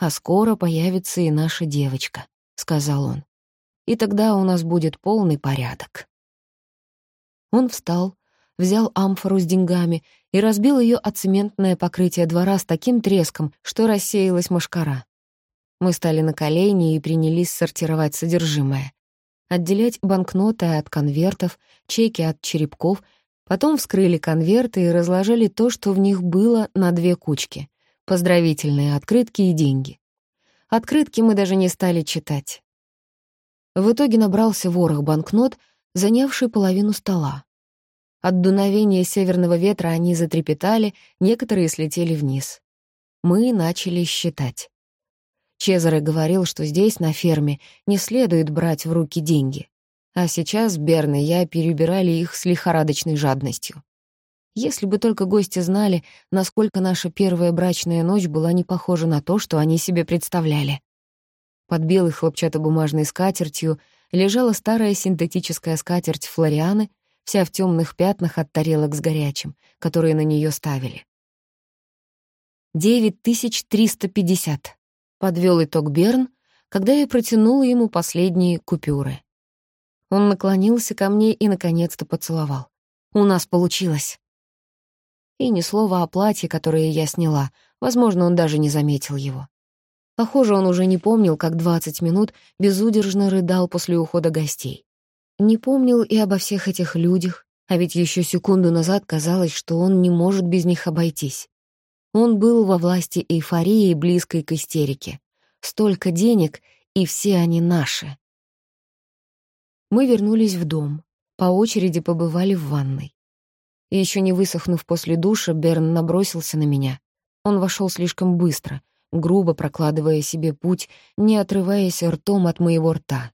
«А скоро появится и наша девочка», — сказал он. «И тогда у нас будет полный порядок». Он встал, взял амфору с деньгами и разбил ее о цементное покрытие двора с таким треском, что рассеялась мошкара. Мы стали на колени и принялись сортировать содержимое. Отделять банкноты от конвертов, чеки от черепков, потом вскрыли конверты и разложили то, что в них было, на две кучки — поздравительные открытки и деньги. Открытки мы даже не стали читать. В итоге набрался ворох банкнот, занявший половину стола. От дуновения северного ветра они затрепетали, некоторые слетели вниз. Мы начали считать. Чезаре говорил, что здесь, на ферме, не следует брать в руки деньги. А сейчас Берн и я перебирали их с лихорадочной жадностью. Если бы только гости знали, насколько наша первая брачная ночь была не похожа на то, что они себе представляли. Под белой хлопчатобумажной скатертью лежала старая синтетическая скатерть Флорианы, вся в темных пятнах от тарелок с горячим, которые на нее ставили. «Девять тысяч триста пятьдесят», — подвел итог Берн, когда я протянула ему последние купюры. Он наклонился ко мне и, наконец-то, поцеловал. «У нас получилось». И ни слова о платье, которое я сняла, возможно, он даже не заметил его. Похоже, он уже не помнил, как двадцать минут безудержно рыдал после ухода гостей. Не помнил и обо всех этих людях, а ведь еще секунду назад казалось, что он не может без них обойтись. Он был во власти эйфории, близкой к истерике. Столько денег, и все они наши. Мы вернулись в дом, по очереди побывали в ванной. И еще не высохнув после душа, Берн набросился на меня. Он вошел слишком быстро, грубо прокладывая себе путь, не отрываясь ртом от моего рта.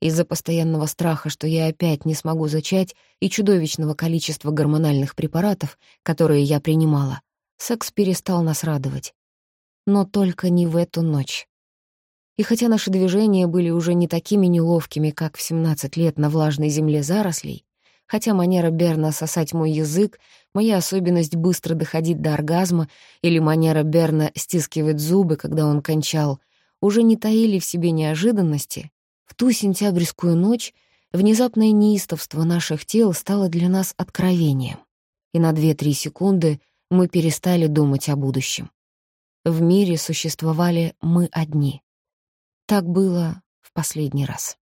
Из-за постоянного страха, что я опять не смогу зачать, и чудовищного количества гормональных препаратов, которые я принимала, секс перестал нас радовать. Но только не в эту ночь. И хотя наши движения были уже не такими неловкими, как в 17 лет на влажной земле зарослей, хотя манера Берна сосать мой язык, моя особенность быстро доходить до оргазма или манера Берна стискивать зубы, когда он кончал, уже не таили в себе неожиданности, в ту сентябрьскую ночь внезапное неистовство наших тел стало для нас откровением, и на две-три секунды мы перестали думать о будущем. В мире существовали мы одни. Так было в последний раз.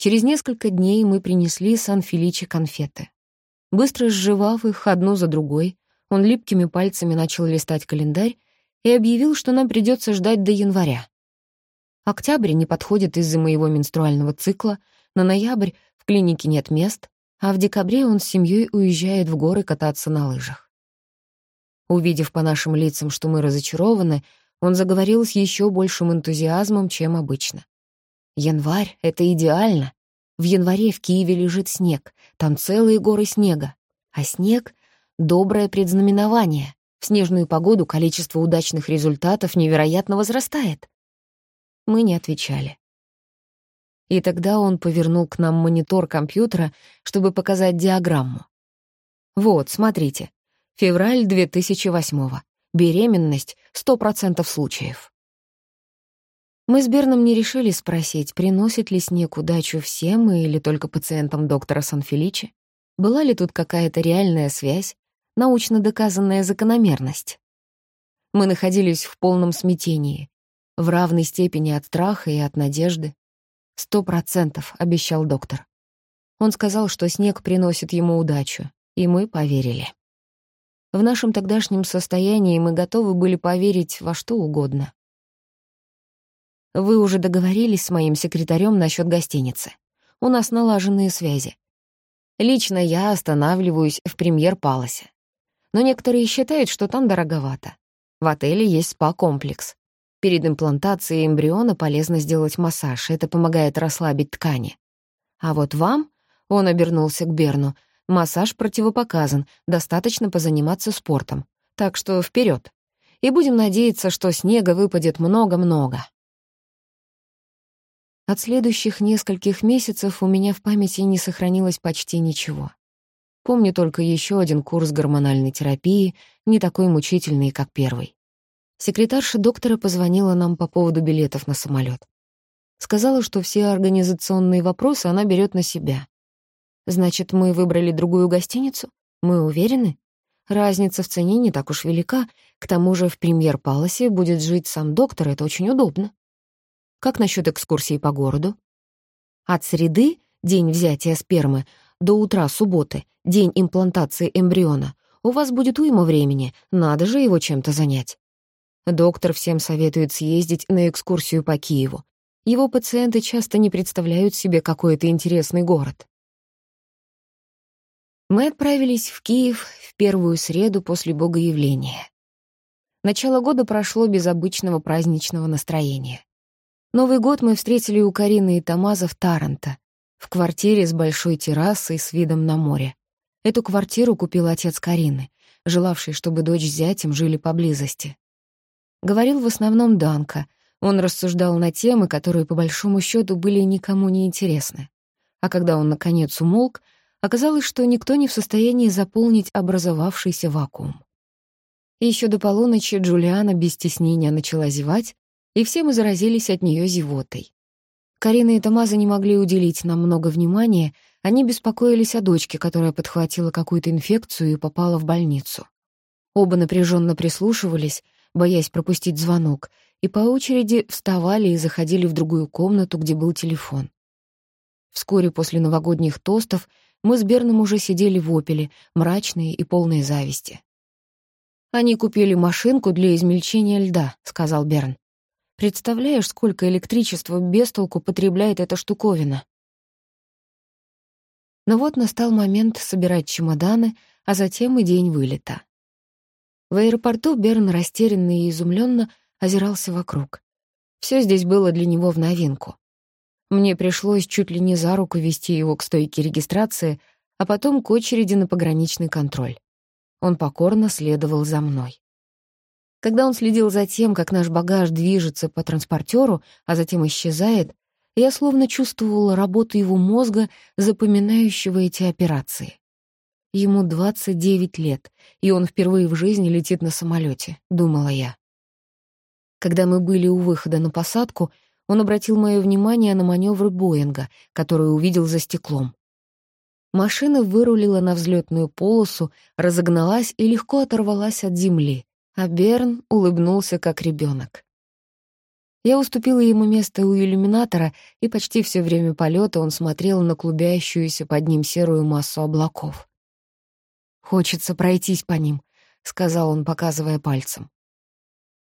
Через несколько дней мы принесли Сан-Феличе конфеты. Быстро сживав их одну за другой, он липкими пальцами начал листать календарь и объявил, что нам придется ждать до января. Октябрь не подходит из-за моего менструального цикла, на ноябрь в клинике нет мест, а в декабре он с семьей уезжает в горы кататься на лыжах. Увидев по нашим лицам, что мы разочарованы, он заговорил с еще большим энтузиазмом, чем обычно. «Январь — это идеально. В январе в Киеве лежит снег, там целые горы снега. А снег — доброе предзнаменование. В снежную погоду количество удачных результатов невероятно возрастает. Мы не отвечали. И тогда он повернул к нам монитор компьютера, чтобы показать диаграмму. Вот, смотрите. Февраль 2008-го. Беременность — 100% случаев. Мы с Берном не решили спросить, приносит ли снег удачу всем или только пациентам доктора Санфеличи. Была ли тут какая-то реальная связь, научно доказанная закономерность? Мы находились в полном смятении, в равной степени от страха и от надежды. «Сто процентов», — обещал доктор. Он сказал, что снег приносит ему удачу, и мы поверили. В нашем тогдашнем состоянии мы готовы были поверить во что угодно. Вы уже договорились с моим секретарем насчет гостиницы. У нас налаженные связи. Лично я останавливаюсь в Премьер-Паласе. Но некоторые считают, что там дороговато. В отеле есть спа-комплекс. Перед имплантацией эмбриона полезно сделать массаж, это помогает расслабить ткани. А вот вам, он обернулся к Берну, массаж противопоказан, достаточно позаниматься спортом. Так что вперед. И будем надеяться, что снега выпадет много-много. От следующих нескольких месяцев у меня в памяти не сохранилось почти ничего. Помню только еще один курс гормональной терапии, не такой мучительный, как первый. Секретарша доктора позвонила нам по поводу билетов на самолет. Сказала, что все организационные вопросы она берет на себя. Значит, мы выбрали другую гостиницу? Мы уверены? Разница в цене не так уж велика, к тому же в премьер-паласе будет жить сам доктор, это очень удобно. Как насчет экскурсии по городу? От среды, день взятия спермы, до утра субботы, день имплантации эмбриона, у вас будет уйма времени, надо же его чем-то занять. Доктор всем советует съездить на экскурсию по Киеву. Его пациенты часто не представляют себе какой-то интересный город. Мы отправились в Киев в первую среду после Богоявления. Начало года прошло без обычного праздничного настроения. Новый год мы встретили у Карины и Тамаза в Таранто, в квартире с большой террасой с видом на море. Эту квартиру купил отец Карины, желавший, чтобы дочь с зятем жили поблизости. Говорил в основном Данка — он рассуждал на темы, которые, по большому счету, были никому не интересны. А когда он, наконец, умолк, оказалось, что никто не в состоянии заполнить образовавшийся вакуум. Еще до полуночи Джулиана без стеснения начала зевать, и все мы заразились от нее зевотой. Карина и Тамаза не могли уделить нам много внимания, они беспокоились о дочке, которая подхватила какую-то инфекцию и попала в больницу. Оба напряженно прислушивались, боясь пропустить звонок, и по очереди вставали и заходили в другую комнату, где был телефон. Вскоре после новогодних тостов мы с Берном уже сидели в опеле, мрачные и полные зависти. «Они купили машинку для измельчения льда», — сказал Берн. «Представляешь, сколько электричества без толку потребляет эта штуковина?» Но вот настал момент собирать чемоданы, а затем и день вылета. В аэропорту Берн растерянно и изумленно озирался вокруг. Все здесь было для него в новинку. Мне пришлось чуть ли не за руку вести его к стойке регистрации, а потом к очереди на пограничный контроль. Он покорно следовал за мной. Когда он следил за тем, как наш багаж движется по транспортеру, а затем исчезает, я словно чувствовала работу его мозга, запоминающего эти операции. Ему 29 лет, и он впервые в жизни летит на самолете, думала я. Когда мы были у выхода на посадку, он обратил мое внимание на маневры Боинга, который увидел за стеклом. Машина вырулила на взлетную полосу, разогналась и легко оторвалась от земли, а Берн улыбнулся как ребенок. Я уступила ему место у иллюминатора, и почти все время полета он смотрел на клубящуюся под ним серую массу облаков. «Хочется пройтись по ним», — сказал он, показывая пальцем.